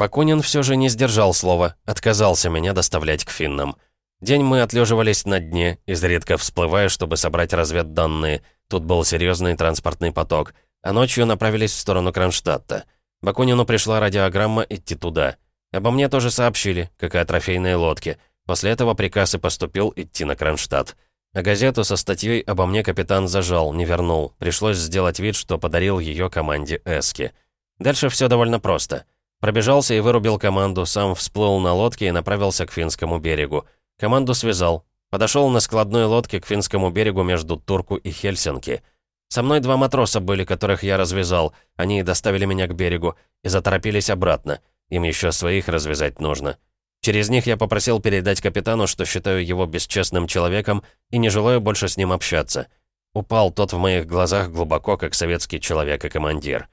Бакунин все же не сдержал слова, отказался меня доставлять к финнам. День мы отлеживались на дне, изредка всплывая, чтобы собрать разведданные. Тут был серьезный транспортный поток. А ночью направились в сторону Кронштадта. Бакунину пришла радиограмма идти туда. Обо мне тоже сообщили, как и о трофейной лодке. После этого приказ и поступил идти на Кронштадт. А газету со статьей обо мне капитан зажал, не вернул. Пришлось сделать вид, что подарил ее команде Эски. Дальше все довольно просто. Пробежался и вырубил команду, сам всплыл на лодке и направился к финскому берегу. Команду связал. Подошел на складной лодке к финскому берегу между Турку и Хельсинки. Со мной два матроса были, которых я развязал. Они доставили меня к берегу и заторопились обратно. Им еще своих развязать нужно. Через них я попросил передать капитану, что считаю его бесчестным человеком и не желаю больше с ним общаться. Упал тот в моих глазах глубоко, как советский человек и командир.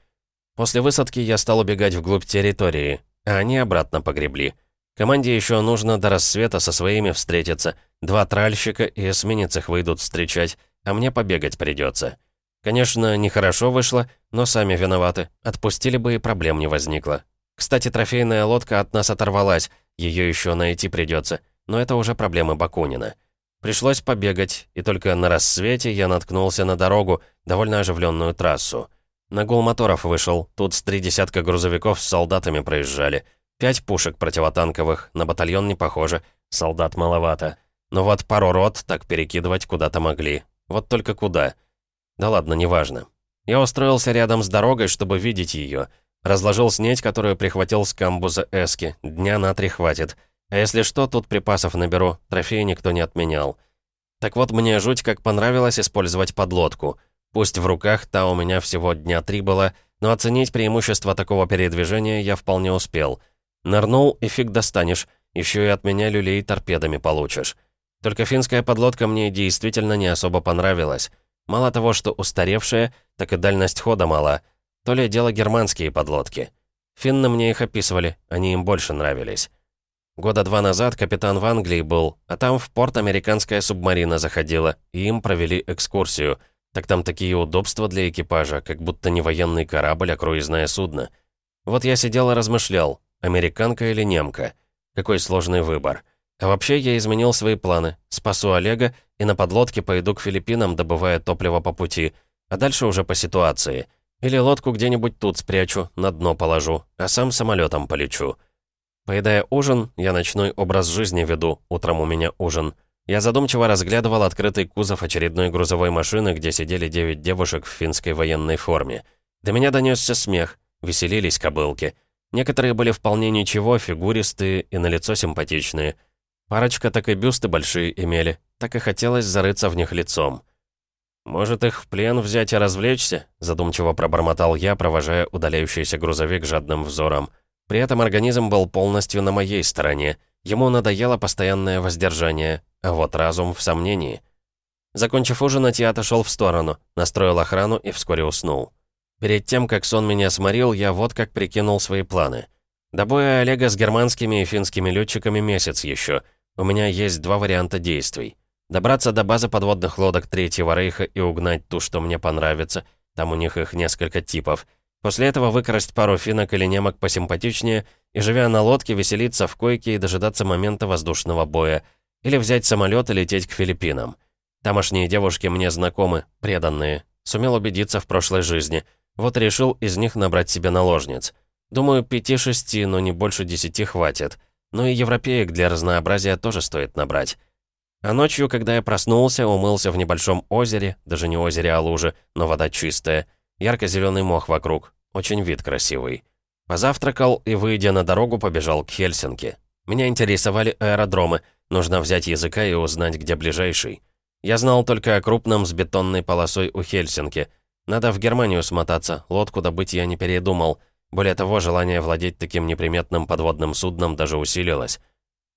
После высадки я стал убегать вглубь территории, а они обратно погребли. Команде еще нужно до рассвета со своими встретиться. Два тральщика и эсминец их выйдут встречать, а мне побегать придется. Конечно, нехорошо вышло, но сами виноваты. Отпустили бы и проблем не возникло. Кстати, трофейная лодка от нас оторвалась, ее еще найти придется, но это уже проблемы Бакунина. Пришлось побегать, и только на рассвете я наткнулся на дорогу, довольно оживленную трассу. На гул моторов вышел, тут с три десятка грузовиков с солдатами проезжали — Пять пушек противотанковых, на батальон не похоже, солдат маловато. Но вот пару рот так перекидывать куда-то могли. Вот только куда. Да ладно, неважно. Я устроился рядом с дорогой, чтобы видеть ее. Разложил снеть, которую прихватил с камбуза Эски. Дня на три хватит. А если что, тут припасов наберу. Трофеи никто не отменял. Так вот, мне жуть как понравилось использовать подлодку. Пусть в руках та у меня всего дня три была, но оценить преимущество такого передвижения я вполне успел — Нырнул и фиг достанешь, еще и от меня люлей торпедами получишь. Только финская подлодка мне действительно не особо понравилась. Мало того, что устаревшая, так и дальность хода мала. То ли дело германские подлодки. Финны мне их описывали, они им больше нравились. Года два назад капитан в Англии был, а там в порт американская субмарина заходила, и им провели экскурсию. Так там такие удобства для экипажа, как будто не военный корабль, а круизное судно. Вот я сидел и размышлял, Американка или немка? Какой сложный выбор. А вообще я изменил свои планы. Спасу Олега и на подлодке пойду к Филиппинам, добывая топливо по пути. А дальше уже по ситуации. Или лодку где-нибудь тут спрячу, на дно положу, а сам самолетом полечу. Поедая ужин, я ночной образ жизни веду, утром у меня ужин. Я задумчиво разглядывал открытый кузов очередной грузовой машины, где сидели девять девушек в финской военной форме. До меня донесся смех, веселились кобылки. Некоторые были вполне ничего, фигуристые и на лицо симпатичные. Парочка так и бюсты большие имели, так и хотелось зарыться в них лицом. «Может, их в плен взять и развлечься?» задумчиво пробормотал я, провожая удаляющийся грузовик жадным взором. При этом организм был полностью на моей стороне. Ему надоело постоянное воздержание, а вот разум в сомнении. Закончив ужинать, я отошел в сторону, настроил охрану и вскоре уснул. Перед тем, как сон меня сморил, я вот как прикинул свои планы. До боя Олега с германскими и финскими летчиками месяц еще. У меня есть два варианта действий. Добраться до базы подводных лодок Третьего Рейха и угнать ту, что мне понравится. Там у них их несколько типов. После этого выкрасть пару финок или немок посимпатичнее и, живя на лодке, веселиться в койке и дожидаться момента воздушного боя. Или взять самолет и лететь к Филиппинам. Тамошние девушки мне знакомы, преданные. Сумел убедиться в прошлой жизни — вот решил из них набрать себе наложниц. Думаю, пяти-шести, но не больше десяти хватит. Ну и европеек для разнообразия тоже стоит набрать. А ночью, когда я проснулся, умылся в небольшом озере, даже не озере, а луже, но вода чистая. Ярко-зеленый мох вокруг. Очень вид красивый. Позавтракал и, выйдя на дорогу, побежал к Хельсинки. Меня интересовали аэродромы. Нужно взять языка и узнать, где ближайший. Я знал только о крупном с бетонной полосой у Хельсинки. Надо в Германию смотаться, лодку добыть я не передумал. Более того, желание владеть таким неприметным подводным судном даже усилилось.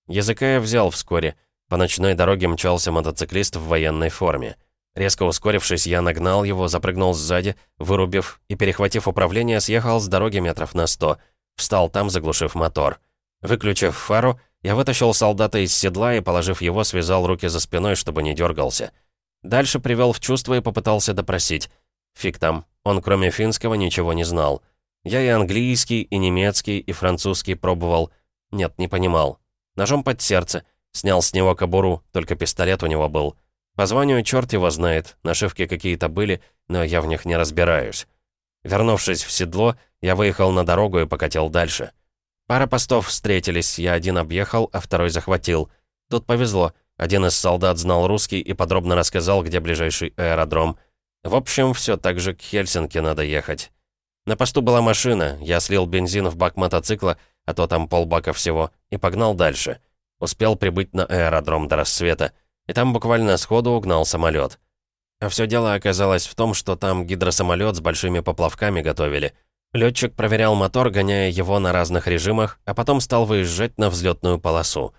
Языка я взял вскоре. По ночной дороге мчался мотоциклист в военной форме. Резко ускорившись, я нагнал его, запрыгнул сзади, вырубив и, перехватив управление, съехал с дороги метров на сто. Встал там, заглушив мотор. Выключив фару, я вытащил солдата из седла и, положив его, связал руки за спиной, чтобы не дергался. Дальше привел в чувство и попытался допросить. Фиг там, он кроме финского ничего не знал. Я и английский, и немецкий, и французский пробовал. Нет, не понимал. Ножом под сердце. Снял с него кобуру, только пистолет у него был. По званию черт его знает, нашивки какие-то были, но я в них не разбираюсь. Вернувшись в седло, я выехал на дорогу и покатил дальше. Пара постов встретились, я один объехал, а второй захватил. Тут повезло, один из солдат знал русский и подробно рассказал, где ближайший аэродром. В общем, все так же к Хельсинки надо ехать. На посту была машина, я слил бензин в бак мотоцикла, а то там полбака всего, и погнал дальше. Успел прибыть на аэродром до рассвета, и там буквально сходу угнал самолет. А все дело оказалось в том, что там гидросамолет с большими поплавками готовили. Летчик проверял мотор, гоняя его на разных режимах, а потом стал выезжать на взлетную полосу.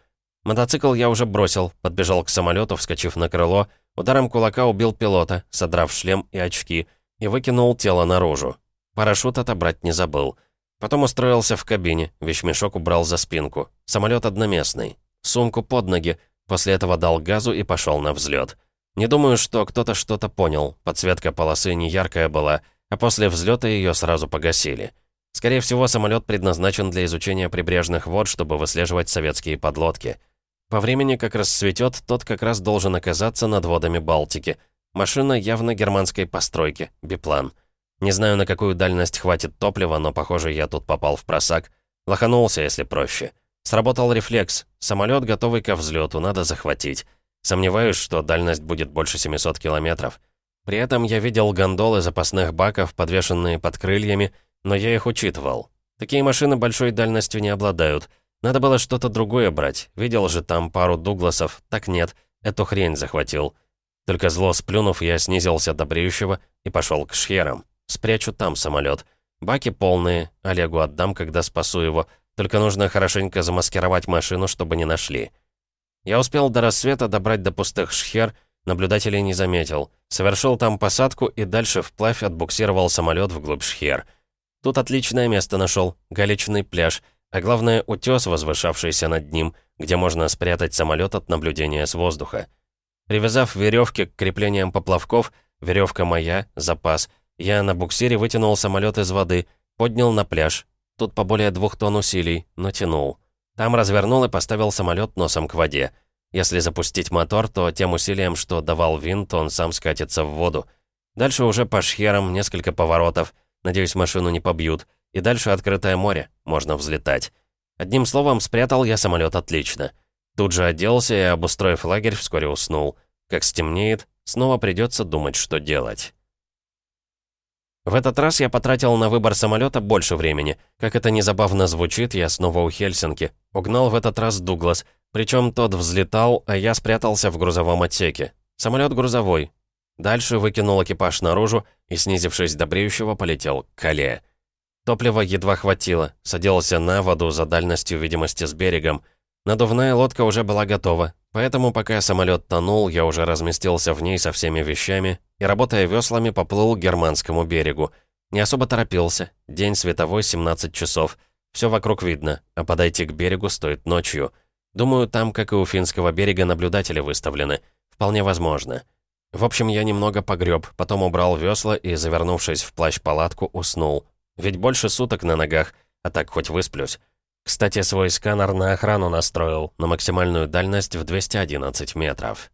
Мотоцикл я уже бросил, подбежал к самолету, вскочив на крыло, ударом кулака убил пилота, содрав шлем и очки, и выкинул тело наружу. Парашют отобрать не забыл. Потом устроился в кабине, вещмешок убрал за спинку. Самолет одноместный. Сумку под ноги, после этого дал газу и пошел на взлет. Не думаю, что кто-то что-то понял. Подсветка полосы не яркая была, а после взлета ее сразу погасили. Скорее всего, самолет предназначен для изучения прибрежных вод, чтобы выслеживать советские подлодки. По времени, как рассветет, тот как раз должен оказаться над водами Балтики. Машина явно германской постройки, биплан. Не знаю, на какую дальность хватит топлива, но, похоже, я тут попал в просак. Лоханулся, если проще. Сработал рефлекс. Самолет готовый ко взлету, надо захватить. Сомневаюсь, что дальность будет больше 700 километров. При этом я видел гондолы запасных баков, подвешенные под крыльями, но я их учитывал. Такие машины большой дальностью не обладают. Надо было что-то другое брать. Видел же там пару Дугласов. Так нет, эту хрень захватил. Только зло сплюнув, я снизился до бреющего и пошел к шхерам. Спрячу там самолет. Баки полные, Олегу отдам, когда спасу его. Только нужно хорошенько замаскировать машину, чтобы не нашли. Я успел до рассвета добрать до пустых шхер, наблюдателей не заметил. Совершил там посадку и дальше вплавь отбуксировал самолет вглубь шхер. Тут отличное место нашел, галечный пляж, а главное утес, возвышавшийся над ним, где можно спрятать самолет от наблюдения с воздуха. Привязав веревки к креплениям поплавков, веревка моя, запас — я на буксире вытянул самолет из воды, поднял на пляж. Тут по более двух тонн усилий, но тянул. Там развернул и поставил самолет носом к воде. Если запустить мотор, то тем усилием, что давал винт, он сам скатится в воду. Дальше уже по шхерам несколько поворотов. Надеюсь, машину не побьют. И дальше открытое море, можно взлетать. Одним словом, спрятал я самолет отлично. Тут же оделся и, обустроив лагерь, вскоре уснул. Как стемнеет, снова придется думать, что делать. В этот раз я потратил на выбор самолета больше времени. Как это незабавно звучит, я снова у Хельсинки. Угнал в этот раз Дуглас. Причем тот взлетал, а я спрятался в грузовом отсеке. Самолет грузовой. Дальше выкинул экипаж наружу и, снизившись до бреющего, полетел к Кале. Топлива едва хватило. Садился на воду за дальностью видимости с берегом. Надувная лодка уже была готова, поэтому пока самолет тонул, я уже разместился в ней со всеми вещами и, работая веслами, поплыл к германскому берегу. Не особо торопился. День световой, 17 часов. Все вокруг видно, а подойти к берегу стоит ночью. Думаю, там, как и у финского берега, наблюдатели выставлены. Вполне возможно. В общем, я немного погреб, потом убрал весла и, завернувшись в плащ-палатку, уснул. Ведь больше суток на ногах, а так хоть высплюсь. Кстати, свой сканер на охрану настроил, на максимальную дальность в 211 метров.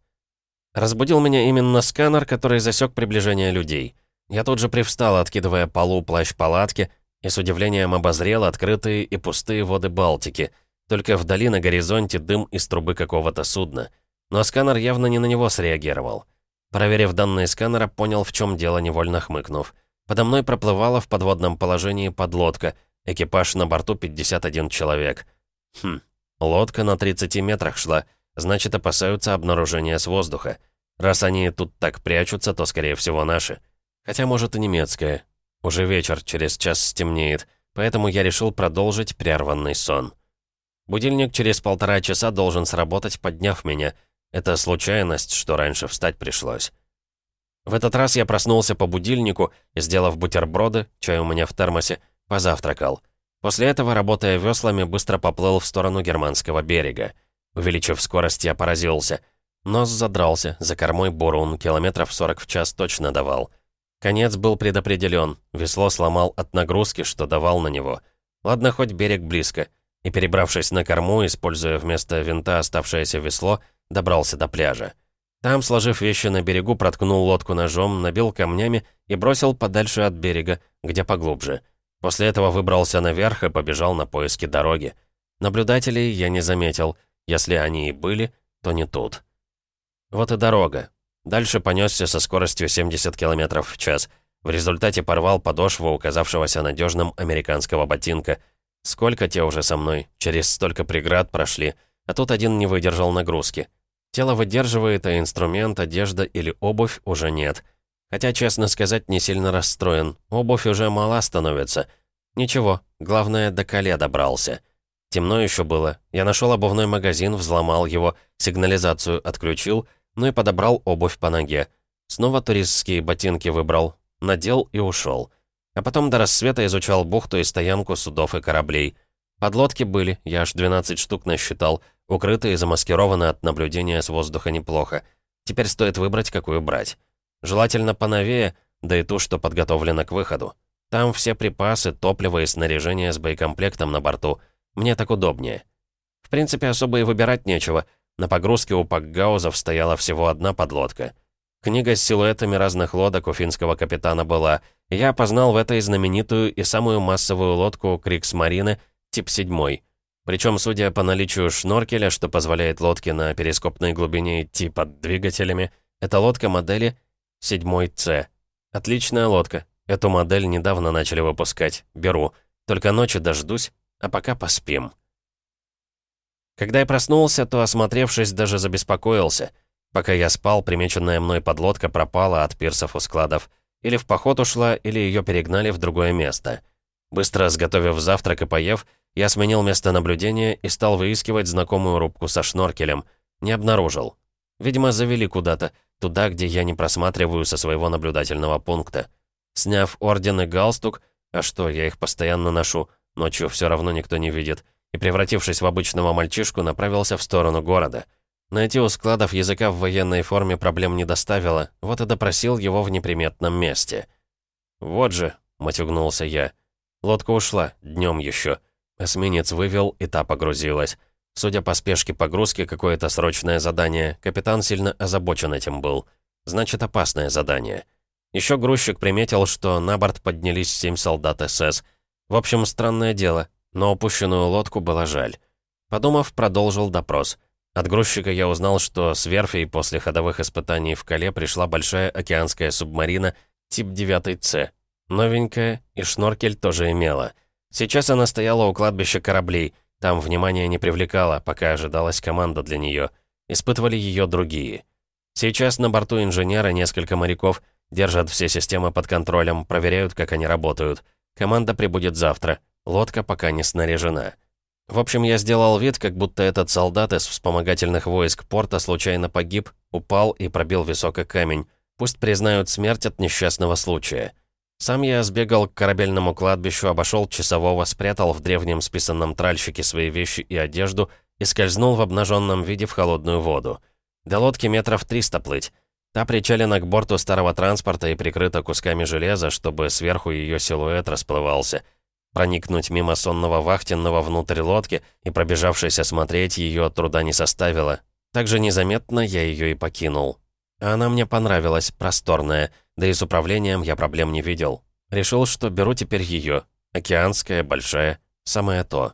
Разбудил меня именно сканер, который засек приближение людей. Я тут же привстал, откидывая полу плащ палатки, и с удивлением обозрел открытые и пустые воды Балтики. Только вдали на горизонте дым из трубы какого-то судна. Но сканер явно не на него среагировал. Проверив данные сканера, понял, в чем дело, невольно хмыкнув. Подо мной проплывала в подводном положении подлодка — Экипаж на борту 51 человек. Хм, лодка на 30 метрах шла, значит, опасаются обнаружения с воздуха. Раз они тут так прячутся, то, скорее всего, наши. Хотя, может, и немецкая. Уже вечер, через час стемнеет, поэтому я решил продолжить прерванный сон. Будильник через полтора часа должен сработать, подняв меня. Это случайность, что раньше встать пришлось. В этот раз я проснулся по будильнику и, сделав бутерброды, чай у меня в термосе, Позавтракал. После этого, работая веслами, быстро поплыл в сторону германского берега. Увеличив скорость, я поразился. Нос задрался, за кормой бурун, километров 40 в час точно давал. Конец был предопределен, весло сломал от нагрузки, что давал на него. Ладно, хоть берег близко. И перебравшись на корму, используя вместо винта оставшееся весло, добрался до пляжа. Там, сложив вещи на берегу, проткнул лодку ножом, набил камнями и бросил подальше от берега, где поглубже. После этого выбрался наверх и побежал на поиски дороги. Наблюдателей я не заметил. Если они и были, то не тут. Вот и дорога. Дальше понесся со скоростью 70 км в час. В результате порвал подошву указавшегося надежным американского ботинка. Сколько те уже со мной, через столько преград прошли, а тут один не выдержал нагрузки. Тело выдерживает, а инструмент, одежда или обувь уже нет. Хотя, честно сказать, не сильно расстроен. Обувь уже мала становится. Ничего, главное, до коле добрался. Темно еще было. Я нашел обувной магазин, взломал его, сигнализацию отключил, ну и подобрал обувь по ноге. Снова туристские ботинки выбрал, надел и ушел. А потом до рассвета изучал бухту и стоянку судов и кораблей. Подлодки были, я аж 12 штук насчитал, укрыты и замаскированы от наблюдения с воздуха неплохо. Теперь стоит выбрать, какую брать. Желательно поновее, да и ту, что подготовлена к выходу. Там все припасы, топливо и снаряжение с боекомплектом на борту. Мне так удобнее. В принципе, особо и выбирать нечего. На погрузке у пакгаузов стояла всего одна подлодка. Книга с силуэтами разных лодок у финского капитана была. Я опознал в этой знаменитую и самую массовую лодку Крикс-Марины, тип 7. Причем, судя по наличию шноркеля, что позволяет лодке на перископной глубине идти под двигателями, это лодка модели 7C. Отличная лодка. Эту модель недавно начали выпускать. Беру. Только ночью дождусь, а пока поспим. Когда я проснулся, то, осмотревшись, даже забеспокоился. Пока я спал, примеченная мной подлодка пропала от пирсов у складов. Или в поход ушла, или ее перегнали в другое место. Быстро сготовив завтрак и поев, я сменил место наблюдения и стал выискивать знакомую рубку со шноркелем. Не обнаружил. Видимо, завели куда-то, туда, где я не просматриваю со своего наблюдательного пункта. Сняв орден и галстук, а что, я их постоянно ношу, ночью все равно никто не видит, и, превратившись в обычного мальчишку, направился в сторону города. Найти у складов языка в военной форме проблем не доставило, вот и допросил его в неприметном месте. «Вот же», — матюгнулся я, — «лодка ушла, днем еще». Эсминец вывел, и та погрузилась. Судя по спешке погрузки, какое-то срочное задание. Капитан сильно озабочен этим был. Значит, опасное задание. Еще грузчик приметил, что на борт поднялись семь солдат СС. В общем, странное дело, но упущенную лодку было жаль. Подумав, продолжил допрос. От грузчика я узнал, что с верфи после ходовых испытаний в Кале пришла большая океанская субмарина тип 9С. Новенькая, и шноркель тоже имела. Сейчас она стояла у кладбища кораблей. Там внимание не привлекало, пока ожидалась команда для нее. Испытывали ее другие. Сейчас на борту инженера несколько моряков держат все системы под контролем, проверяют, как они работают. Команда прибудет завтра. Лодка пока не снаряжена. В общем, я сделал вид, как будто этот солдат из вспомогательных войск порта случайно погиб, упал и пробил высокий камень. Пусть признают смерть от несчастного случая. Сам я сбегал к корабельному кладбищу, обошел часового, спрятал в древнем списанном тральщике свои вещи и одежду и скользнул в обнаженном виде в холодную воду. До лодки метров триста плыть. Та причалена к борту старого транспорта и прикрыта кусками железа, чтобы сверху ее силуэт расплывался. Проникнуть мимо сонного вахтенного внутрь лодки и пробежавшись осмотреть ее труда не составило. Так же незаметно я ее и покинул. А она мне понравилась, просторная, да и с управлением я проблем не видел. Решил, что беру теперь ее. Океанская, большая, самое то.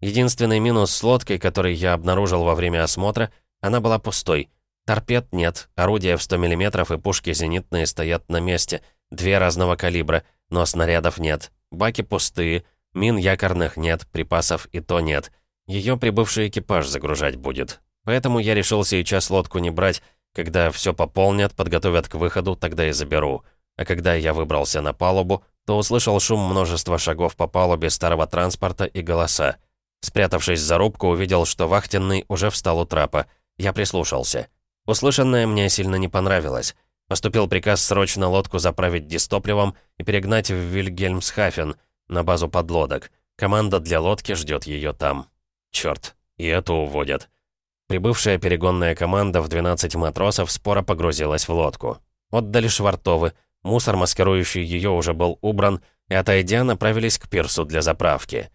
Единственный минус с лодкой, который я обнаружил во время осмотра, она была пустой. Торпед нет, орудия в 100 мм и пушки зенитные стоят на месте, две разного калибра, но снарядов нет. Баки пустые, мин якорных нет, припасов и то нет. Ее прибывший экипаж загружать будет. Поэтому я решил сейчас лодку не брать, когда все пополнят, подготовят к выходу, тогда и заберу. А когда я выбрался на палубу, то услышал шум множества шагов по палубе старого транспорта и голоса. Спрятавшись за рубку, увидел, что вахтенный уже встал у трапа. Я прислушался. Услышанное мне сильно не понравилось. Поступил приказ срочно лодку заправить дистопливом и перегнать в Вильгельмсхафен, на базу подлодок. Команда для лодки ждет ее там. Черт, и эту уводят. Прибывшая перегонная команда в 12 матросов споро погрузилась в лодку. Отдали швартовы, Мусор, маскирующий ее, уже был убран, и, отойдя, направились к пирсу для заправки.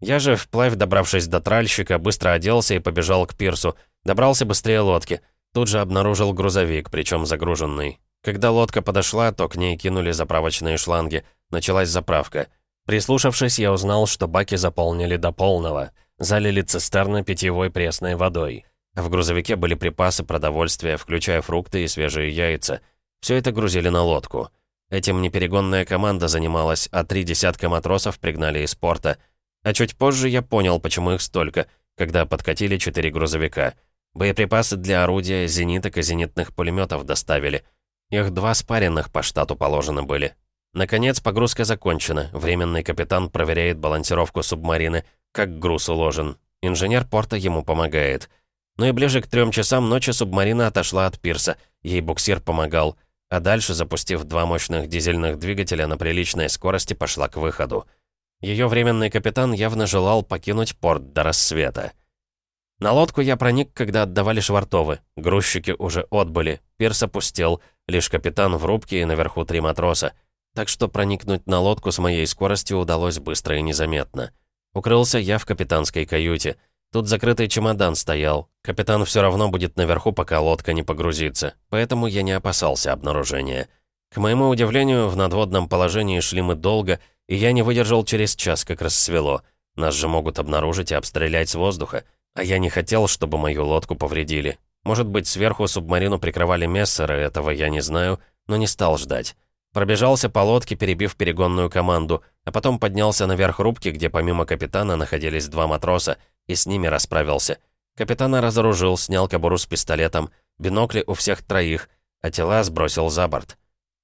Я же, вплавь добравшись до тральщика, быстро оделся и побежал к пирсу. Добрался быстрее лодки. Тут же обнаружил грузовик, причем загруженный. Когда лодка подошла, то к ней кинули заправочные шланги. Началась заправка. Прислушавшись, я узнал, что баки заполнили до полного. Залили цистерны питьевой пресной водой. В грузовике были припасы продовольствия, включая фрукты и свежие яйца. Все это грузили на лодку. Этим неперегонная команда занималась, а три десятка матросов пригнали из порта. А чуть позже я понял, почему их столько, когда подкатили четыре грузовика. Боеприпасы для орудия, зениток и зенитных пулеметов доставили. Их два спаренных по штату положены были. Наконец, погрузка закончена. Временный капитан проверяет балансировку субмарины, как груз уложен. Инженер порта ему помогает. Ну и ближе к трем часам ночи субмарина отошла от пирса. Ей буксир помогал. А дальше, запустив два мощных дизельных двигателя на приличной скорости, пошла к выходу. Ее временный капитан явно желал покинуть порт до рассвета. На лодку я проник, когда отдавали швартовы. Грузчики уже отбыли, пирс опустел, лишь капитан в рубке и наверху три матроса. Так что проникнуть на лодку с моей скоростью удалось быстро и незаметно. Укрылся я в капитанской каюте. Тут закрытый чемодан стоял. Капитан все равно будет наверху, пока лодка не погрузится. Поэтому я не опасался обнаружения. К моему удивлению, в надводном положении шли мы долго, и я не выдержал через час, как рассвело. Нас же могут обнаружить и обстрелять с воздуха. А я не хотел, чтобы мою лодку повредили. Может быть, сверху субмарину прикрывали мессеры, этого я не знаю, но не стал ждать. Пробежался по лодке, перебив перегонную команду, а потом поднялся наверх рубки, где помимо капитана находились два матроса, и с ними расправился. Капитана разоружил, снял кобуру с пистолетом, бинокли у всех троих, а тела сбросил за борт.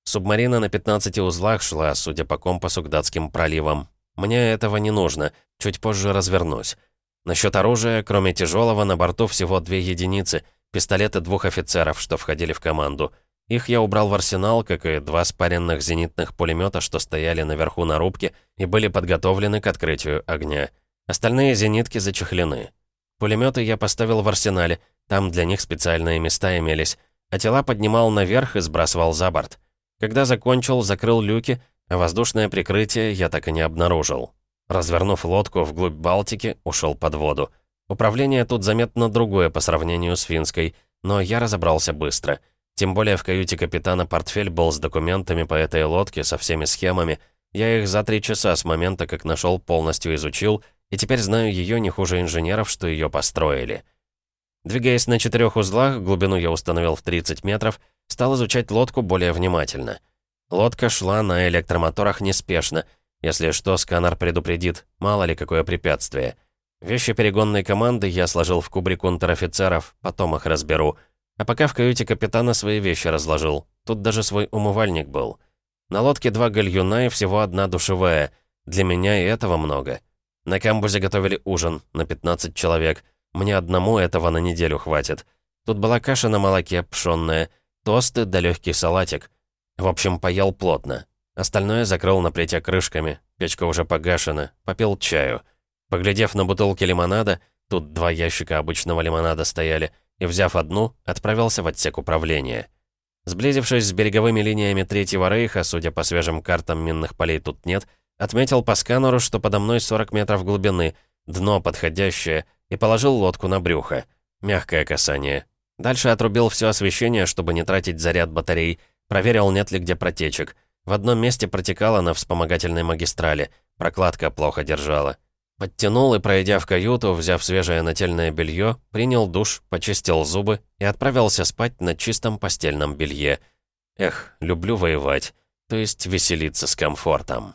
Субмарина на 15 узлах шла, судя по компасу, к датским проливам. Мне этого не нужно, чуть позже развернусь. Насчет оружия, кроме тяжелого, на борту всего две единицы, пистолеты двух офицеров, что входили в команду — их я убрал в арсенал, как и два спаренных зенитных пулемета, что стояли наверху на рубке и были подготовлены к открытию огня. Остальные зенитки зачехлены. Пулеметы я поставил в арсенале, там для них специальные места имелись, а тела поднимал наверх и сбрасывал за борт. Когда закончил, закрыл люки, а воздушное прикрытие я так и не обнаружил. Развернув лодку вглубь Балтики, ушел под воду. Управление тут заметно другое по сравнению с финской, но я разобрался быстро — тем более в каюте капитана портфель был с документами по этой лодке, со всеми схемами. Я их за три часа с момента, как нашел, полностью изучил, и теперь знаю ее не хуже инженеров, что ее построили. Двигаясь на четырех узлах, глубину я установил в 30 метров, стал изучать лодку более внимательно. Лодка шла на электромоторах неспешно. Если что, сканер предупредит, мало ли какое препятствие. Вещи перегонной команды я сложил в кубрик унтер-офицеров, потом их разберу — а пока в каюте капитана свои вещи разложил. Тут даже свой умывальник был. На лодке два гальюна и всего одна душевая. Для меня и этого много. На камбузе готовили ужин на 15 человек. Мне одному этого на неделю хватит. Тут была каша на молоке, пшённая, тосты да легкий салатик. В общем, поел плотно. Остальное закрыл на плите крышками. Печка уже погашена. Попил чаю. Поглядев на бутылки лимонада, тут два ящика обычного лимонада стояли, и, взяв одну, отправился в отсек управления. Сблизившись с береговыми линиями Третьего Рейха, судя по свежим картам минных полей тут нет, отметил по сканеру, что подо мной 40 метров глубины, дно подходящее, и положил лодку на брюхо. Мягкое касание. Дальше отрубил все освещение, чтобы не тратить заряд батарей, проверил, нет ли где протечек. В одном месте протекала на вспомогательной магистрали, прокладка плохо держала. Подтянул и, пройдя в каюту, взяв свежее нательное белье, принял душ, почистил зубы и отправился спать на чистом постельном белье. Эх, люблю воевать, то есть веселиться с комфортом.